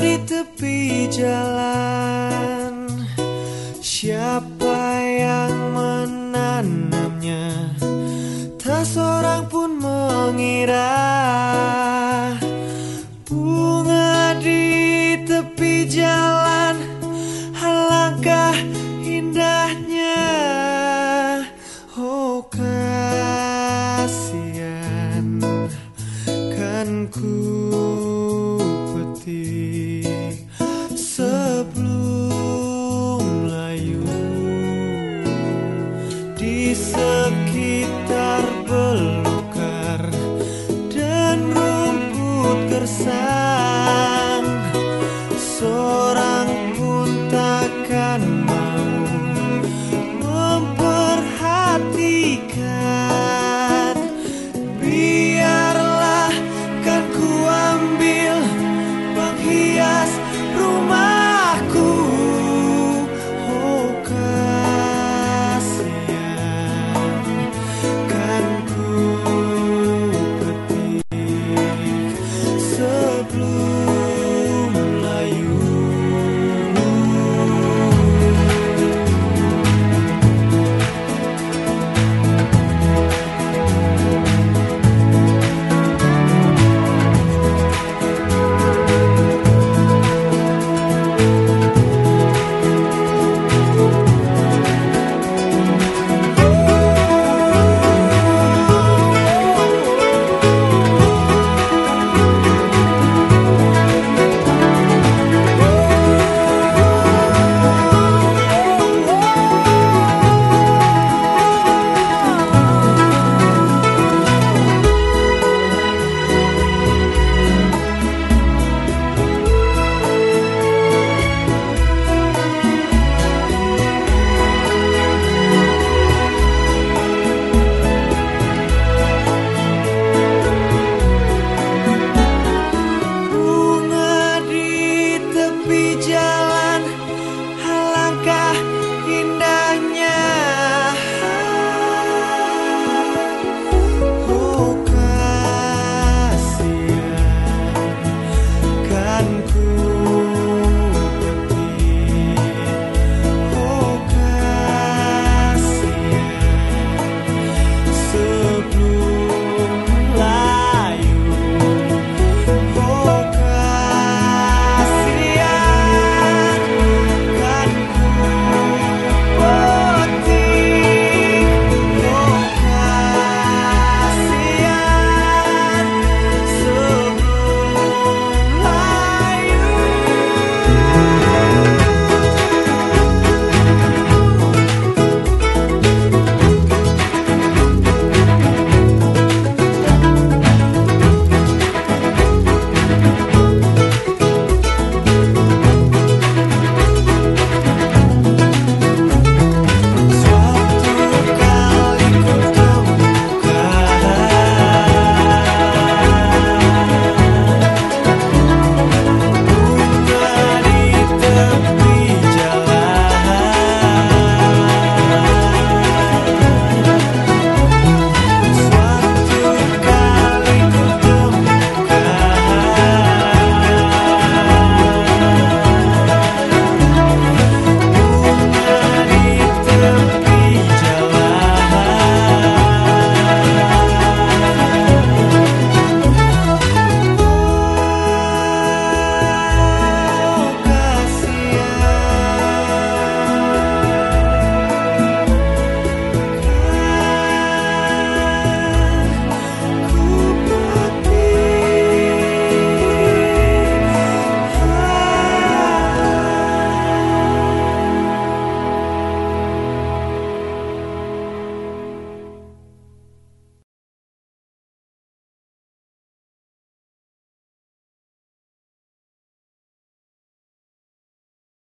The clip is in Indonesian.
di tepi jalan. Siapa yang menanamnya? Tak seorang pun mengira. Bunga di tepi jalan Alangkah indahnya. Oh kasihan Kan ku petik sekitar belukar Dan rumput gersang